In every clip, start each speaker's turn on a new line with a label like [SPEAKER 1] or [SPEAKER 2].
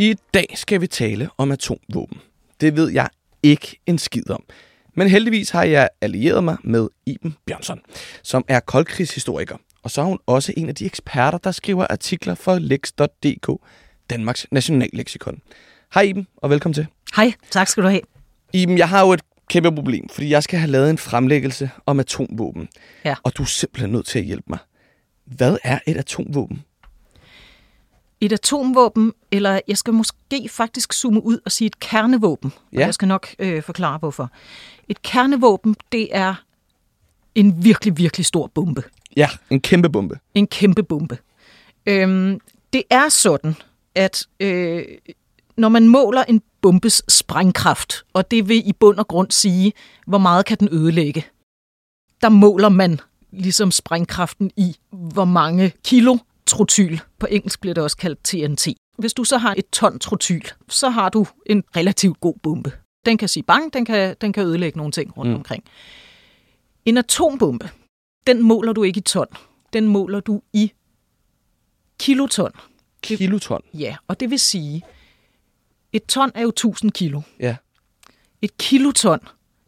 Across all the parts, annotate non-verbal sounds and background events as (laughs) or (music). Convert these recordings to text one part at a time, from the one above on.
[SPEAKER 1] I dag skal vi tale om atomvåben. Det ved jeg ikke en skid om. Men heldigvis har jeg allieret mig med Iben Bjørnsson, som er koldkrigshistoriker. Og så er hun også en af de eksperter, der skriver artikler for lex.dk, Danmarks nationalleksikon. Hej Iben, og velkommen til.
[SPEAKER 2] Hej, tak skal du have.
[SPEAKER 1] Iben, jeg har jo et kæmpe problem, fordi jeg skal have lavet en fremlæggelse om atomvåben.
[SPEAKER 2] Ja.
[SPEAKER 1] Og du er simpelthen nødt til at hjælpe mig. Hvad er et atomvåben?
[SPEAKER 2] Et atomvåben, eller jeg skal måske faktisk zoome ud og sige et kernevåben.
[SPEAKER 1] Ja.
[SPEAKER 2] Og jeg skal nok øh, forklare, hvorfor. Et kernevåben, det er en virkelig, virkelig stor bombe.
[SPEAKER 1] Ja, en kæmpe bombe.
[SPEAKER 2] En kæmpe bombe. Øhm, det er sådan, at øh, når man måler en bombes sprængkraft, og det vil i bund og grund sige, hvor meget kan den ødelægge, der måler man ligesom sprængkraften i, hvor mange kilo trotyl. På engelsk bliver det også kaldt TNT. Hvis du så har et ton trotyl, så har du en relativt god bombe. Den kan sige bang, den kan, den kan ødelægge nogle ting rundt mm. omkring. En atombombe, den måler du ikke i ton. Den måler du i kiloton.
[SPEAKER 1] Kiloton.
[SPEAKER 2] Ja, og det vil sige, et ton er jo 1000 kilo.
[SPEAKER 1] Ja.
[SPEAKER 2] Et kiloton,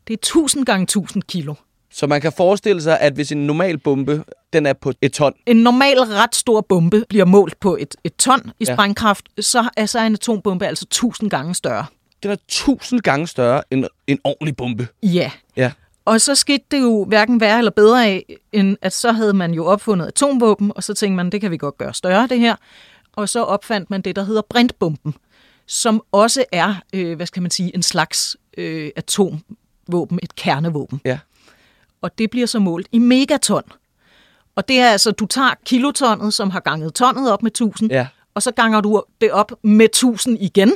[SPEAKER 2] det er 1000 gange 1000 kilo.
[SPEAKER 1] Så man kan forestille sig, at hvis en normal bombe, den er på et ton.
[SPEAKER 2] En normal ret stor bombe bliver målt på et, et ton i
[SPEAKER 1] Ja.
[SPEAKER 2] sprængkraft, så er så er en atombombe altså 1000 gange større.
[SPEAKER 1] Den er tusind gange større end en ordentlig bombe.
[SPEAKER 2] Ja.
[SPEAKER 1] Ja.
[SPEAKER 2] Og så skete det jo hverken værre eller bedre af, end at så havde man jo opfundet atomvåben, og så tænkte man, det kan vi godt gøre større, det her. Og så opfandt man det, der hedder brintbomben, som også er, øh, hvad skal man sige, en slags øh, atomvåben, et kernevåben.
[SPEAKER 1] Ja.
[SPEAKER 2] Og det bliver så målt i megaton. Og det er altså, du tager kilotonnet, som har ganget tonnet op med 1000,
[SPEAKER 1] Ja.
[SPEAKER 2] og så ganger du det op med 1000 igen,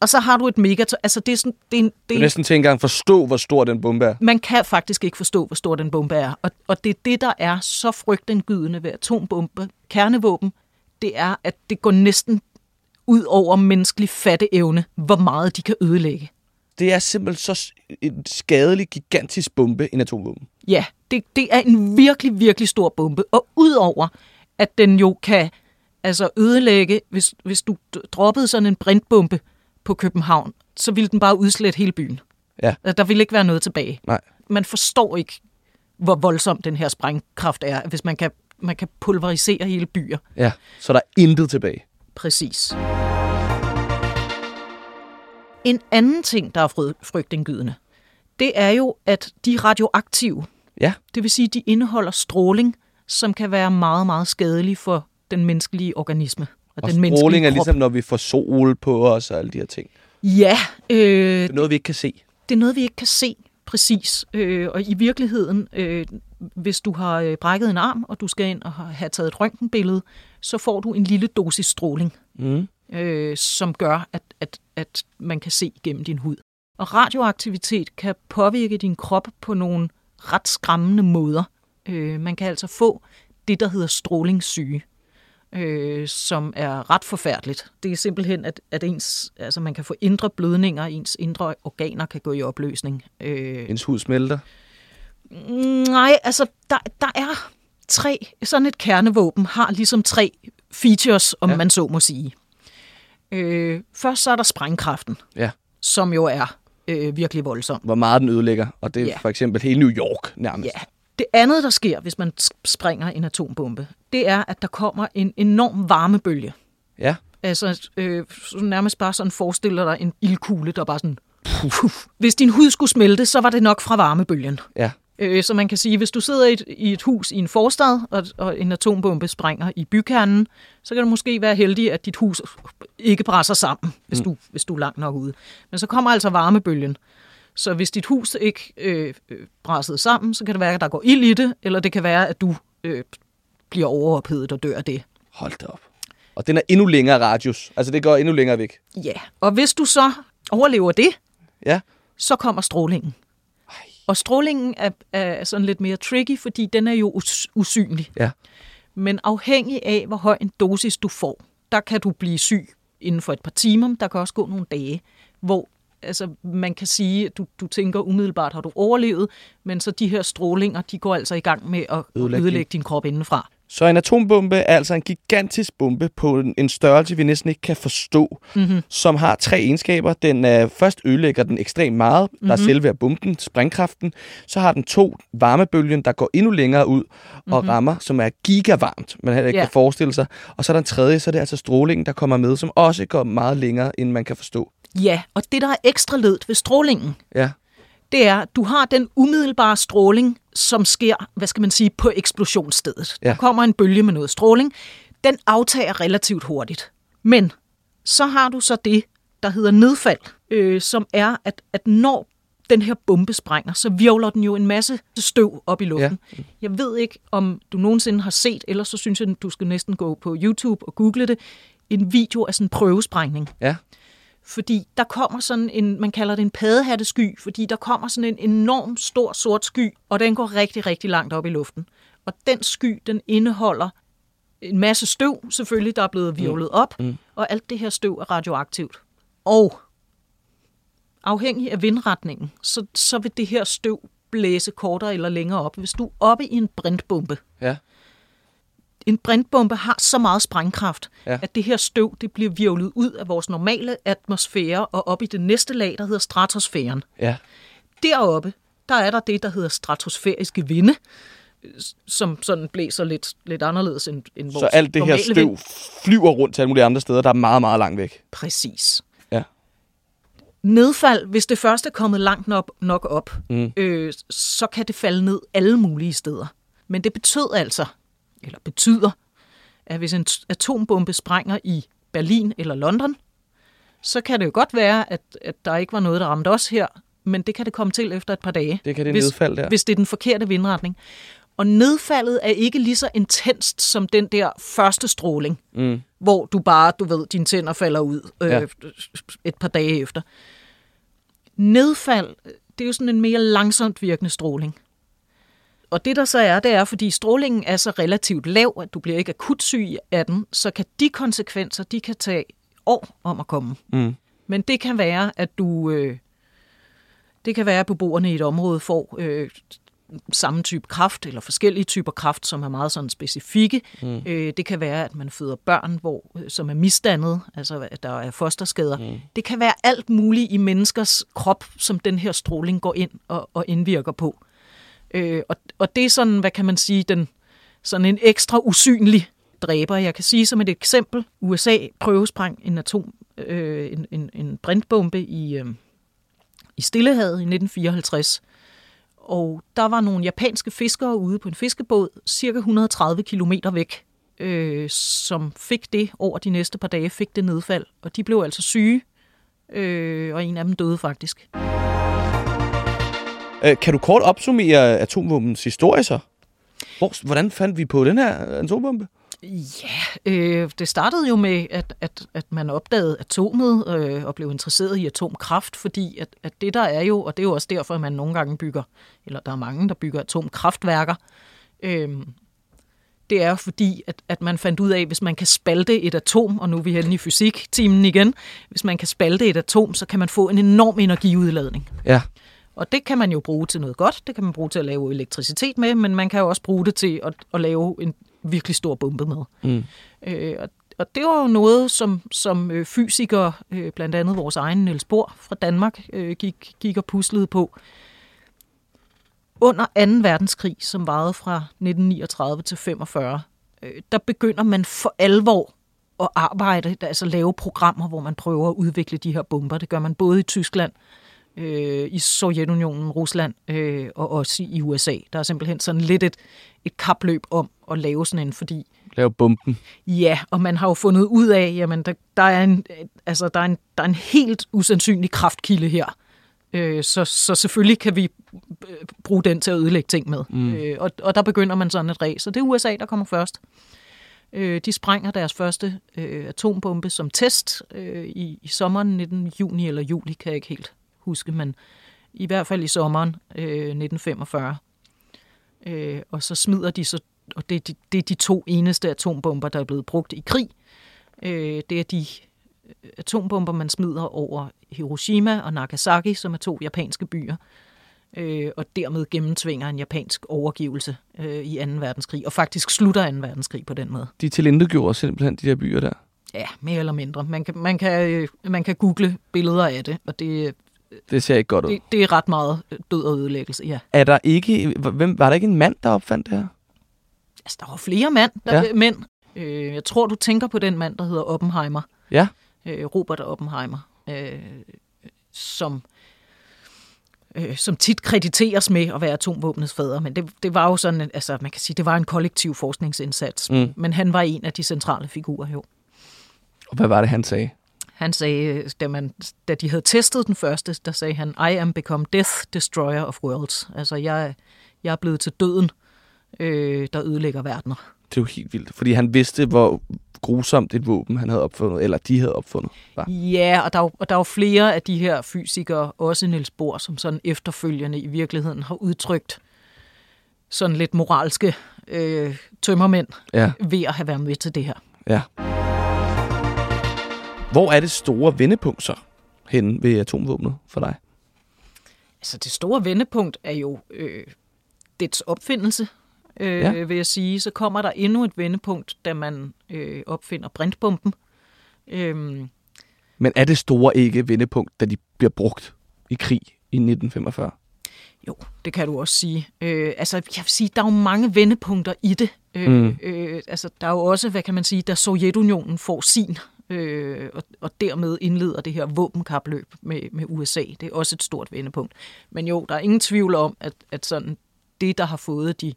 [SPEAKER 2] og så har du et megaton. Altså, det er sådan, det er, en- det er
[SPEAKER 1] næsten til engang forstå, hvor stor den bombe er.
[SPEAKER 2] man kan faktisk ikke forstå, hvor stor den bombe er. Og, og det er det, der er så frygtindgydende ved atombombe, kernevåben, det er, at det går næsten ud over menneskelig fatteevne, hvor meget de kan ødelægge.
[SPEAKER 1] Det er simpelthen så en skadelig, gigantisk bombe, en atomvåben.
[SPEAKER 2] Ja, det, det er en virkelig, virkelig stor bombe. Og udover, at den jo kan altså ødelægge, hvis, hvis du droppede sådan en brintbombe på København, så ville den bare udslette hele byen.
[SPEAKER 1] Ja.
[SPEAKER 2] Altså, Der ville ikke være noget tilbage.
[SPEAKER 1] Nej.
[SPEAKER 2] man forstår ikke, hvor voldsom den her sprængkraft er, hvis man kan, man kan pulverisere hele byer.
[SPEAKER 1] Ja. Så der er intet tilbage.
[SPEAKER 2] Præcis. En anden ting, der er fry- frygtindgydende, det er jo, at de er radioaktive.
[SPEAKER 1] Ja.
[SPEAKER 2] Det vil sige, at de indeholder stråling, som kan være meget, meget skadelig for den menneskelige organisme.
[SPEAKER 1] Og
[SPEAKER 2] den
[SPEAKER 1] stråling er ligesom, når vi får sol på os og alle de her ting.
[SPEAKER 2] Ja, øh,
[SPEAKER 1] Det er noget, vi ikke kan se.
[SPEAKER 2] det er noget, vi ikke kan se præcis. Øh, og i virkeligheden, øh, hvis du har øh, brækket en arm, og du skal ind og ha- have taget et røntgenbillede, så får du en lille dosis stråling,
[SPEAKER 1] Mm.
[SPEAKER 2] Øh, som gør, at, at, at man kan se gennem din hud. Og radioaktivitet kan påvirke din krop på nogle ret skræmmende måder. Øh, man kan altså få det, der hedder strålingssyge, øh, som er ret forfærdeligt. Det er simpelthen, at, at ens, altså man kan få indre blødninger, ens indre organer kan gå i opløsning. Øh,
[SPEAKER 1] Ens hud smelter.
[SPEAKER 2] nej, altså der, der er tre, sådan et kernevåben har ligesom tre features, om
[SPEAKER 1] Ja.
[SPEAKER 2] ja. man så må sige. Øh, først så er der sprængkraften,
[SPEAKER 1] Ja.
[SPEAKER 2] som jo er øh, virkelig voldsom.
[SPEAKER 1] Hvor meget den ødelægger. Og det er
[SPEAKER 2] Ja.
[SPEAKER 1] for eksempel hele New York nærmest.
[SPEAKER 2] Ja. Det andet, der sker, hvis man s- sprænger en atombombe, det er, at der kommer en enorm varmebølge.
[SPEAKER 1] Ja.
[SPEAKER 2] Altså øh, så nærmest bare sådan forestiller dig en ildkugle, der bare sådan... Puff. Hvis din hud skulle smelte, så var det nok fra varmebølgen.
[SPEAKER 1] Ja.
[SPEAKER 2] Øh, så man kan sige, hvis du sidder i et, i et hus i en forstad, og, og en atombombe springer i bykernen, så kan du måske være heldig, at dit hus ikke brænder sammen, hvis,
[SPEAKER 1] Mm.
[SPEAKER 2] du, hvis du er langt nok ude. Men så kommer altså varmebølgen. Så hvis dit hus ikke øh, øh, brænder sammen, så kan det være, at der går ild i det, eller det kan være, at du øh, bliver overophedet og dør af det.
[SPEAKER 1] Hold da op. Og den er endnu længere radius. Altså, det går endnu længere væk.
[SPEAKER 2] Ja, og hvis du så overlever det,
[SPEAKER 1] Ja.
[SPEAKER 2] så kommer strålingen. Og strålingen er, er sådan lidt mere tricky, fordi den er jo us- usynlig.
[SPEAKER 1] Ja.
[SPEAKER 2] Men afhængig af, hvor høj en dosis du får, der kan du blive syg inden for et par timer. Der kan også gå nogle dage, hvor altså, man kan sige, at du, du tænker umiddelbart, har du overlevet, men så de her strålinger, de går altså i gang med at
[SPEAKER 1] Ødelægge
[SPEAKER 2] din krop indenfra.
[SPEAKER 1] Så en atombombe er altså en gigantisk bombe på en- en størrelse, vi næsten ikke kan forstå, mm-hmm. som har tre egenskaber. Den er først ødelægger den ekstremt meget, der mm-hmm. er selve af bomben, sprængkraften. Så har den to varmebølgen, der går endnu længere ud og rammer, som er gigavarmt, man heller ikke
[SPEAKER 2] Ja.
[SPEAKER 1] kan forestille sig. Og så er der en tredje, så er det altså strålingen, der kommer med, som også går meget længere, end man kan forstå.
[SPEAKER 2] Ja, og det, der er ekstra ledt ved strålingen,
[SPEAKER 1] Ja,
[SPEAKER 2] det er, du har den umiddelbare stråling, som sker, hvad skal man sige, på eksplosionsstedet.
[SPEAKER 1] Ja.
[SPEAKER 2] Der kommer en bølge med noget stråling. Den aftager relativt hurtigt. Men så har du så det, der hedder nedfald, øh, som er, at, at når den her bombe sprænger, så virvler den jo en masse støv op i luften. Ja. Jeg ved ikke, om du nogensinde har set, ellers så synes jeg, du skal næsten gå på YouTube og google det, en video af sådan en prøvesprængning
[SPEAKER 1] ja,
[SPEAKER 2] fordi der kommer sådan en, man kalder det en paddehattesky, fordi der kommer sådan en enorm stor sort sky, og den går rigtig, rigtig langt op i luften. Og den sky, den indeholder en masse støv, selvfølgelig, der er blevet virvlet op, mm. og alt det her støv er radioaktivt. Og afhængig af vindretningen, så, så vil det her støv blæse kortere eller længere op. Hvis du er oppe i en brintbombe,
[SPEAKER 1] ja,
[SPEAKER 2] en brintbombe har så meget sprængkraft,
[SPEAKER 1] Ja.
[SPEAKER 2] at det her støv det bliver virvlet ud af vores normale atmosfære og op i det næste lag, der hedder stratosfæren.
[SPEAKER 1] ja.
[SPEAKER 2] Deroppe, der er der det, der hedder stratosfæriske vinde, som sådan blæser lidt, lidt anderledes end, end vores
[SPEAKER 1] Så alt det her støv
[SPEAKER 2] vind.
[SPEAKER 1] flyver rundt til alle mulige andre steder, der er meget, meget langt væk.
[SPEAKER 2] Præcis.
[SPEAKER 1] Ja.
[SPEAKER 2] Nedfald, hvis det først er kommet langt nok, nok op, mm. øh, så kan det falde ned alle mulige steder. Men det betød altså, eller betyder, at hvis en atombombe sprænger i Berlin eller London, så kan det jo godt være, at, at der ikke var noget, der ramte os her, men det kan det komme til efter et par dage.
[SPEAKER 1] Det kan det
[SPEAKER 2] hvis,
[SPEAKER 1] nedfald der.
[SPEAKER 2] Hvis det er den forkerte vindretning. Og nedfaldet er ikke lige så intenst som den der første stråling, mm. hvor du bare, du ved, dine tænder falder ud øh,
[SPEAKER 1] ja.
[SPEAKER 2] et par dage efter. Nedfald, det er jo sådan en mere langsomt virkende stråling. Og det der så er, det er, fordi strålingen er så relativt lav, at du bliver ikke akut syg af den, så kan de konsekvenser, de kan tage år om at komme.
[SPEAKER 1] Mm.
[SPEAKER 2] Men det kan være, at du, øh, det kan være, at beboerne i et område får øh, samme type kraft, eller forskellige typer kraft, som er meget sådan specifikke. Mm. Øh, det kan være, at man føder børn, hvor, øh, som er misdannet, altså at der er fosterskader. Mm. Det kan være alt muligt i menneskers krop, som den her stråling går ind og, og indvirker på. Øh, og, og det er sådan, hvad kan man sige, den, sådan en ekstra usynlig dræber. Jeg kan sige som et eksempel, USA prøvesprang en atom, øh, en, en, en brintbombe i, øh, i Stillehavet i 1954. Og der var nogle japanske fiskere ude på en fiskebåd, cirka 130 km væk, øh, som fik det over de næste par dage, fik det nedfald. Og de blev altså syge, øh, og en af dem døde faktisk.
[SPEAKER 1] Øh, kan du kort opsummere atomvåbens historie så? Hvor, hvordan fandt vi på den her atombombe?
[SPEAKER 2] Ja, øh, det startede jo med, at, at, at man opdagede atomet øh, og blev interesseret i atomkraft, fordi at, at det der er jo, og det er jo også derfor, at man nogle gange bygger, eller der er mange, der bygger atomkraftværker, øh, det er fordi, at, at man fandt ud af, hvis man kan spalte et atom, og nu er vi henne i fysiktimen igen, hvis man kan spalte et atom, så kan man få en enorm energiudladning.
[SPEAKER 1] Ja.
[SPEAKER 2] Og det kan man jo bruge til noget godt. Det kan man bruge til at lave elektricitet med, men man kan jo også bruge det til at, at lave en virkelig stor bombe med.
[SPEAKER 1] Mm.
[SPEAKER 2] Øh, og, og det var jo noget, som, som øh, fysikere, øh, blandt andet vores egen Niels Bohr fra Danmark, øh, gik, gik og puslede på. Under 2. verdenskrig, som varede fra 1939 til 45, øh, der begynder man for alvor at arbejde, altså lave programmer, hvor man prøver at udvikle de her bomber. Det gør man både i Tyskland, øh, i Sovjetunionen, Rusland øh, og også i USA. Der er simpelthen sådan lidt et, et kapløb om at lave sådan en, fordi
[SPEAKER 1] Lave bomben.
[SPEAKER 2] Ja, og man har jo fundet ud af, jamen der, der, er, en, altså, der, er, en, der er en helt usandsynlig kraftkilde her. Øh, så, så selvfølgelig kan vi øh, bruge den til at ødelægge ting med. Mm. Øh, og, og der begynder man sådan et ræs, og det er USA, der kommer først. Øh, de sprænger deres første øh, atombombe som test øh, i, i sommeren 19 juni eller juli, kan jeg ikke helt huske, men i hvert fald i sommeren øh, 1945. Øh, og så smider de så, og det er de, det er de to eneste atombomber, der er blevet brugt i krig. Øh, det er de atombomber, man smider over Hiroshima og Nagasaki, som er to japanske byer, øh, og dermed gennemtvinger en japansk overgivelse øh, i 2. verdenskrig, og faktisk slutter 2. verdenskrig på den måde.
[SPEAKER 1] De tilintetgjorde simpelthen de der byer der?
[SPEAKER 2] Ja, mere eller mindre. Man kan, man kan, øh, man kan google billeder af det, og det,
[SPEAKER 1] Det ser ikke godt ud.
[SPEAKER 2] det, det er ret meget død og ødelæggelse, ja.
[SPEAKER 1] Er der ikke, hvem, var der ikke en mand, der opfandt det her?
[SPEAKER 2] Altså, der var flere mand, der,
[SPEAKER 1] Ja.
[SPEAKER 2] mænd. Øh, jeg tror, du tænker på den mand, der hedder Oppenheimer.
[SPEAKER 1] Ja.
[SPEAKER 2] øh, Robert Oppenheimer, øh, som, øh, som tit krediteres med at være atomvåbnets fader. Men det, det var jo sådan, altså man kan sige, det var en kollektiv forskningsindsats.
[SPEAKER 1] Mm.
[SPEAKER 2] Men han var en af de centrale figurer jo.
[SPEAKER 1] Og hvad var det, han sagde?
[SPEAKER 2] Han sagde, da, man, da de havde testet den første, der sagde han, I am become death destroyer of worlds. Altså, jeg, jeg er blevet til døden, øh, der ødelægger verdener.
[SPEAKER 1] Det er jo helt vildt, fordi han vidste, hvor grusomt et våben, han havde opfundet, eller de havde opfundet. Var.
[SPEAKER 2] Ja, og der, er og der er jo flere af de her fysikere, også Niels Bohr, som sådan efterfølgende i virkeligheden har udtrykt sådan lidt moralske øh, tømmermænd
[SPEAKER 1] Ja,
[SPEAKER 2] ved at have været med til det her.
[SPEAKER 1] ja. Hvor er det store vendepunkt så henne ved atomvåbnet for dig?
[SPEAKER 2] Altså det store vendepunkt er jo øh, dets opfindelse, øh,
[SPEAKER 1] Ja.
[SPEAKER 2] vil jeg sige. Så kommer der endnu et vendepunkt, da man øh, opfinder brintbomben. Øhm,
[SPEAKER 1] Men er det store ikke vendepunkt, da de bliver brugt i krig i 1945?
[SPEAKER 2] Jo, det kan du også sige. Øh, altså, jeg vil sige, der er jo mange vendepunkter i det. Øh,
[SPEAKER 1] mm.
[SPEAKER 2] øh, altså, der er jo også, hvad kan man sige, da Sovjetunionen får sin, øh, og, og dermed indleder det her våbenkapløb med, med USA. Det er også et stort vendepunkt. Men jo, der er ingen tvivl om, at, at sådan, det, der har fået de,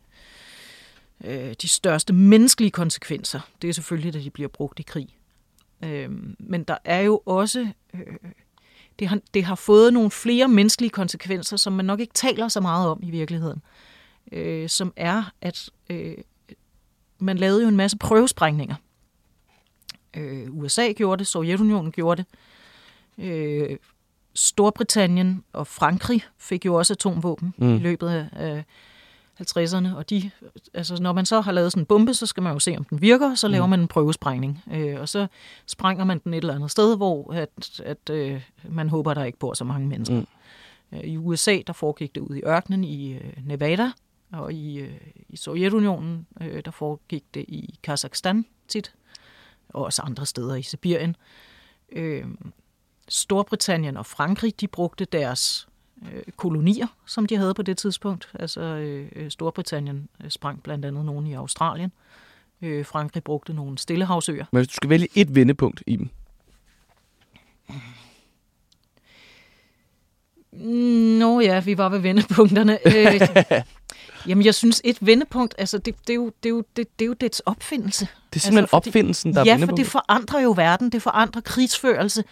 [SPEAKER 2] øh, de største menneskelige konsekvenser, det er selvfølgelig, at de bliver brugt i krig. Øh, men der er jo også... Øh, det har, det har fået nogle flere menneskelige konsekvenser, som man nok ikke taler så meget om i virkeligheden. Øh, som er, at øh, man lavede jo en masse prøvesprængninger. Øh, USA gjorde det, Sovjetunionen gjorde det. Øh, Storbritannien og Frankrig fik jo også atomvåben
[SPEAKER 1] Mm.
[SPEAKER 2] i løbet af, af 50'erne. Og de, altså, når man så har lavet sådan en bombe, så skal man jo se, om den virker, så laver
[SPEAKER 1] Mm.
[SPEAKER 2] man en prøvesprængning. Øh, og så sprænger man den et eller andet sted, hvor at, at, øh, man håber, der ikke bor så mange mennesker.
[SPEAKER 1] Mm.
[SPEAKER 2] Mm. Øh, I USA, der foregik det ud i ørkenen i øh, Nevada, og i, øh, i Sovjetunionen, øh, der foregik det i Kazakhstan tit, og også andre steder i Sibirien. Øh, Storbritannien og Frankrig, de brugte deres øh, kolonier, som de havde på det tidspunkt. Altså øh, Storbritannien øh, sprang blandt andet nogle i Australien. Øh, Frankrig brugte nogle stillehavsøer.
[SPEAKER 1] Men hvis du skal vælge et vendepunkt i dem,
[SPEAKER 2] Nå ja, vi var ved vendepunkterne. Øh, (laughs) jamen, jeg synes, et vendepunkt, altså, det, det, er, jo, det, er, jo, det, det er jo dets opfindelse.
[SPEAKER 1] det er simpelthen
[SPEAKER 2] Altså, fordi-
[SPEAKER 1] opfindelsen, der er
[SPEAKER 2] ja, for det forandrer jo verden. Det forandrer krigsførelse,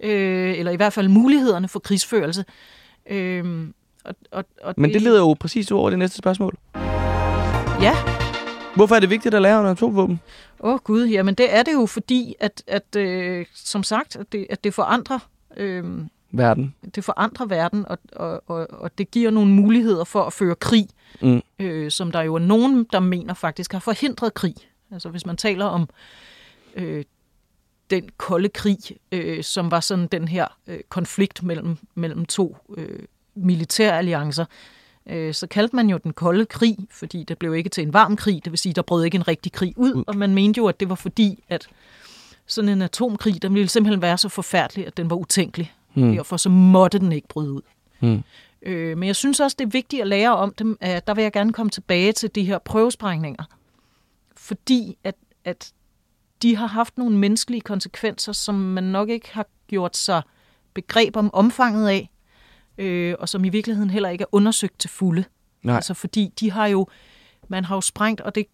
[SPEAKER 2] øh, eller i hvert fald mulighederne for krigsførelse. Øh, og, og, og
[SPEAKER 1] Men det leder jo præcis over det næste spørgsmål.
[SPEAKER 2] Ja,
[SPEAKER 1] Hvorfor er det vigtigt at lære om atomvåben?
[SPEAKER 2] åh oh, gud, jamen det er det jo, fordi, at, at øh, som sagt, at det, at det forandrer... Øh,
[SPEAKER 1] Verden.
[SPEAKER 2] det forandrer verden, og, og, og, og det giver nogle muligheder for at føre krig,
[SPEAKER 1] Mm.
[SPEAKER 2] øh, som der jo er nogen, der mener faktisk har forhindret krig. Altså hvis man taler om øh, den kolde krig, øh, som var sådan den her øh, konflikt mellem, mellem to øh, militæralliancer, øh, så kaldte man jo den kolde krig, fordi det blev ikke til en varm krig, det vil sige, der brød ikke en rigtig krig ud,
[SPEAKER 1] Ud.
[SPEAKER 2] og man mente jo, at det var fordi, at sådan en atomkrig, den ville simpelthen være så forfærdelig, at den var utænkelig.
[SPEAKER 1] Mm.
[SPEAKER 2] Derfor så måtte den ikke bryde ud.
[SPEAKER 1] Mm.
[SPEAKER 2] Øh, men jeg synes også, det er vigtigt at lære om dem. At der vil jeg gerne komme tilbage til de her prøvesprængninger. Fordi at, at de har haft nogle menneskelige konsekvenser, som man nok ikke har gjort sig begreb om omfanget af, øh, og som i virkeligheden heller ikke er undersøgt til fulde.
[SPEAKER 1] Nej.
[SPEAKER 2] Altså fordi de har jo, man har jo sprængt, og det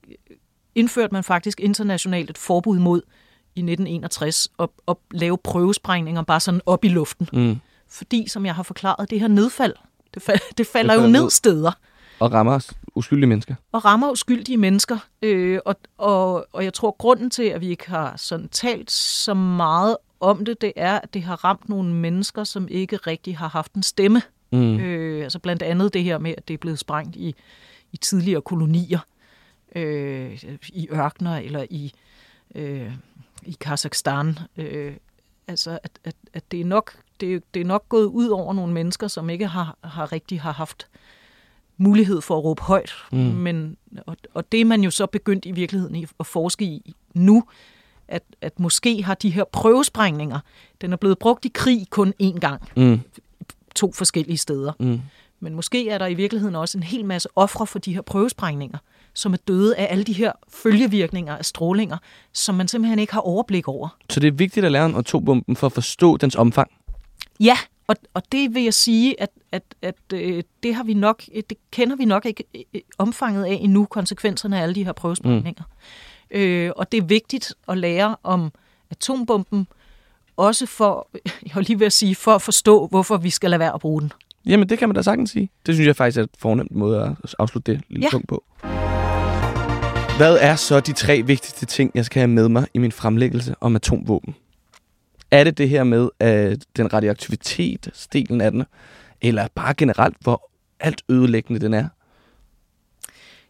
[SPEAKER 2] indførte man faktisk internationalt et forbud mod i 1961, at, at lave prøvesprængninger bare sådan op i luften
[SPEAKER 1] Mm.
[SPEAKER 2] fordi, som jeg har forklaret, det her nedfald, det, fal- (laughs) det falder
[SPEAKER 1] falder
[SPEAKER 2] jo ned
[SPEAKER 1] ned.
[SPEAKER 2] steder.
[SPEAKER 1] Og rammer uskyldige mennesker.
[SPEAKER 2] Og rammer uskyldige mennesker. Øh, og, og, og jeg tror, grunden til, at vi ikke har sådan talt så meget om det, det er, at det har ramt nogle mennesker, som ikke rigtig har haft en stemme. Mm. Øh, altså blandt andet det her med, at det er blevet sprængt i, i tidligere kolonier, øh, i ørkner eller i, øh, i Kazakhstan. Øh, altså, at, at, at det, er nok, det, er, det er nok gået ud over nogle mennesker, som ikke har, har rigtig har haft mulighed for at råbe højt. Mm. Men, og, og det er man jo så begyndt i virkeligheden at forske i nu, at, at måske har de her prøvesprængninger, den er blevet brugt i krig kun én gang. Mm. To forskellige steder. Mm. Men måske er der i virkeligheden også en hel masse ofre for de her prøvesprængninger, som er døde af alle de her følgevirkninger af strålinger, som man simpelthen ikke har overblik over.
[SPEAKER 1] Så det er vigtigt at lære en atombomben for at forstå dens omfang?
[SPEAKER 2] Ja, og, og det vil jeg sige, at, at, at øh, det har vi nok, det kender vi nok ikke øh, omfanget af endnu, konsekvenserne af alle de her prøvesprængninger. Mm. Øh, og det er vigtigt at lære om atombomben, også for, (laughs) jeg vil lige ved at sige, for at forstå, hvorfor vi skal lade være at bruge den.
[SPEAKER 1] Jamen, det kan man da sagtens sige. Det synes jeg faktisk er et fornemt måde at afslutte det lille ja. punkt på. Hvad er så de tre vigtigste ting, jeg skal have med mig i min fremlæggelse om atomvåben? Er det det her med at den radioaktivitet, stenen af den, eller bare generelt, hvor alt ødelæggende den er?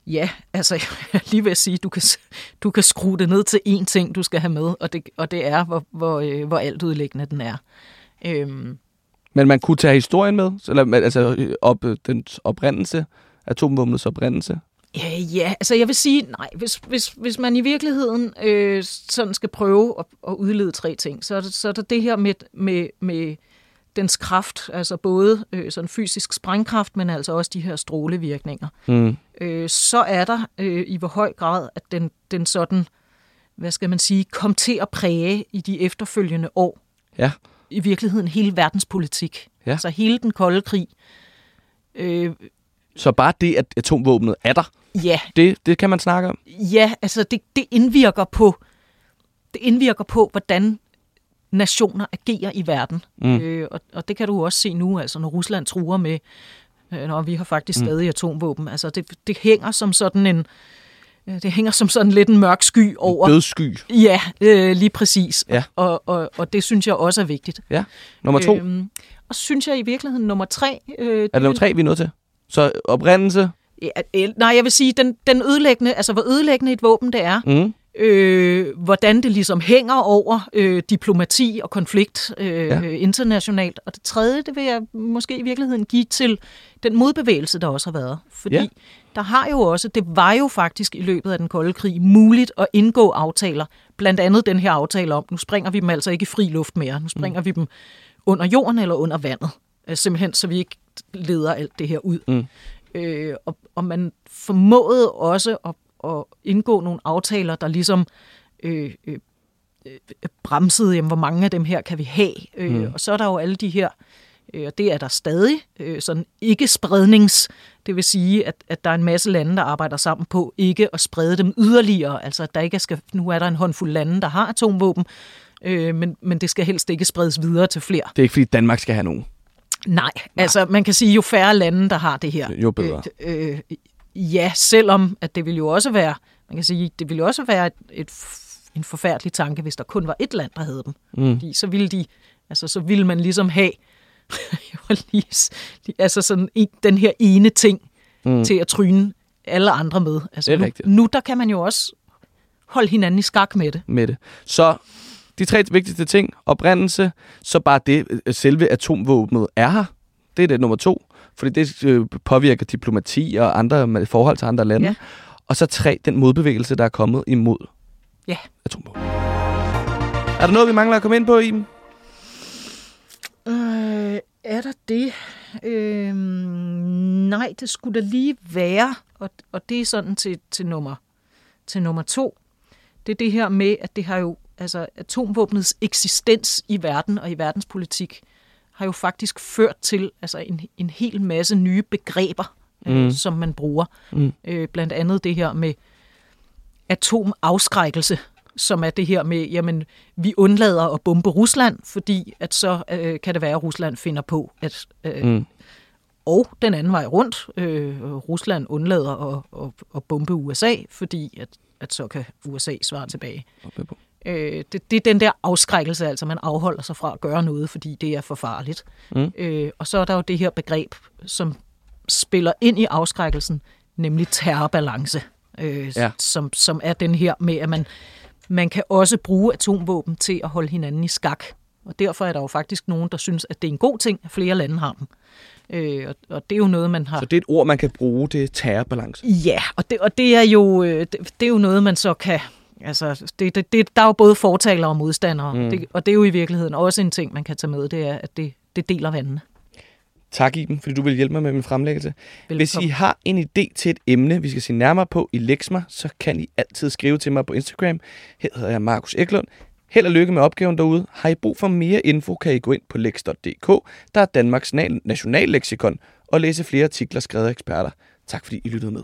[SPEAKER 2] Ja, altså (laughs) jeg lige ved at sige, du kan, du kan skrue det ned til én ting, du skal have med, og det, og det er, hvor, hvor, øh, hvor alt ødelæggende den er. Øhm.
[SPEAKER 1] Men man kunne tage historien med, eller altså op, den oprindelse, atomvåbnets oprindelse?
[SPEAKER 2] Ja, ja, altså jeg vil sige, nej, hvis, hvis, hvis man i virkeligheden øh, sådan skal prøve at, at udlede tre ting, så er det, så er det, det her med, med, med dens kraft, altså både øh, sådan fysisk sprængkraft, men altså også de her strålevirkninger. Mm. Øh, så er der øh, i hvor høj grad, at den, den sådan, hvad skal man sige, kom til at præge i de efterfølgende år.
[SPEAKER 1] Ja.
[SPEAKER 2] I virkeligheden hele verdenspolitik. Ja. Altså hele den kolde krig.
[SPEAKER 1] Øh, så bare det, at atomvåbnet er der,
[SPEAKER 2] Ja.
[SPEAKER 1] Det, det kan man snakke om?
[SPEAKER 2] Ja, altså det, det indvirker på det indvirker på, hvordan nationer agerer i verden. Mm. Øh, og, og det kan du også se nu, altså når Rusland truer med, øh, når vi har faktisk mm. stadig atomvåben. Altså det, det hænger som sådan en, øh, det hænger som sådan lidt en mørk sky over...
[SPEAKER 1] En dødssky.
[SPEAKER 2] Ja, øh, lige præcis. Ja. Og, og, og det synes jeg også er vigtigt.
[SPEAKER 1] Ja. Nummer to? Øhm,
[SPEAKER 2] og synes jeg i virkeligheden nummer tre...
[SPEAKER 1] Øh, er det nummer tre, vi er nødt til? Så oprindelse,
[SPEAKER 2] Ja, nej, jeg vil sige, den, den ødelæggende, altså hvor ødelæggende et våben det er, mm. Øh, hvordan det ligesom hænger over øh, diplomati og konflikt øh, ja. internationalt. Og det tredje, det vil jeg måske i virkeligheden give til den modbevægelse, der også har været. Fordi ja. der har jo også, det var jo faktisk i løbet af den kolde krig muligt at indgå aftaler. Blandt andet den her aftale om, nu springer vi dem altså ikke i fri luft mere, nu springer mm. vi dem under jorden eller under vandet. Øh, simpelthen, så vi ikke leder alt det her ud. Mm. Øh, og, og man formåede også at, at indgå nogle aftaler, der ligesom øh, øh, bremsede, jamen, hvor mange af dem her kan vi have. Øh, mm. Og så er der jo alle de her, øh, og det er der stadig, øh, sådan ikke-sprednings, det vil sige, at, at der er en masse lande, der arbejder sammen på ikke at sprede dem yderligere. Altså, at der ikke skal, nu er der en håndfuld lande, der har atomvåben, øh, men, men det skal helst ikke spredes videre til flere.
[SPEAKER 1] Det er ikke, fordi Danmark skal have nogen.
[SPEAKER 2] Nej, Nej, altså man kan sige, jo færre lande, der har det her.
[SPEAKER 1] Jo bedre.
[SPEAKER 2] Øh, øh, ja, selvom at det vil jo også være, man kan sige, det vil jo også være et, et, en forfærdelig tanke, hvis der kun var et land, der havde dem. Mm. Fordi så ville de, altså så ville man ligesom have, (laughs) lige, altså sådan en, den her ene ting mm. til at tryne alle andre med. Altså
[SPEAKER 1] det er
[SPEAKER 2] nu,
[SPEAKER 1] rigtigt.
[SPEAKER 2] nu der kan man jo også holde hinanden i skak med det.
[SPEAKER 1] Med det. Så de tre vigtigste ting, oprindelse, så bare det, øh, selve atomvåbnet er her. Det er det nummer to, fordi det øh, påvirker diplomati og andre forhold til andre lande. Ja. Og så tre, den modbevægelse, der er kommet imod
[SPEAKER 2] ja.
[SPEAKER 1] atomvåben. Er der noget, vi mangler at komme ind på, Iben?
[SPEAKER 2] Øh, er der det? Øh, nej, det skulle da lige være. Og, og det er sådan til, til, nummer, til nummer to. Det er det her med, at det har jo altså atomvåbnets eksistens i verden og i verdenspolitik har jo faktisk ført til altså en, en hel masse nye begreber, øh, mm. øh, som man bruger. Mm. Øh, blandt andet det her med atomafskrækkelse, som er det her med, jamen, vi undlader at bombe Rusland, fordi at så øh, kan det være, at Rusland finder på at, øh, mm. og den anden vej rundt. Øh, Rusland undlader at, at, at bombe USA, fordi at, at så kan USA svare tilbage. Øh, det, det er den der afskrækkelse, altså man afholder sig fra at gøre noget, fordi det er for farligt.
[SPEAKER 1] Mm.
[SPEAKER 2] Øh, og så er der jo det her begreb, som spiller ind i afskrækkelsen, nemlig terrorbalance, øh,
[SPEAKER 1] Ja.
[SPEAKER 2] som, som er den her med, at man, man kan også bruge atomvåben til at holde hinanden i skak. Og derfor er der jo faktisk nogen, der synes, at det er en god ting, at flere lande har dem. Øh, og, og det er jo noget, man har...
[SPEAKER 1] Så det er et ord, man kan bruge, det er terrorbalance.
[SPEAKER 2] Ja, og det, og det er jo øh, det, det er jo noget, man så kan... Altså, det, det, det, der er jo både fortalere og modstandere, mm. det, og det er jo i virkeligheden også en ting, man kan tage med, det er, at det, det deler vandene.
[SPEAKER 1] Tak, Iben, fordi du vil hjælpe mig med min fremlæggelse.
[SPEAKER 2] Velkommen.
[SPEAKER 1] Hvis I har en idé til et emne, vi skal se nærmere på i Lexma, så kan I altid skrive til mig på Instagram. Her hedder jeg Markus Eklund. Held og lykke med opgaven derude. Har I brug for mere info, kan I gå ind på lex.dk, der er Danmarks nal- nationalleksikon, og læse flere artikler skrevet af eksperter. Tak fordi I lyttede med.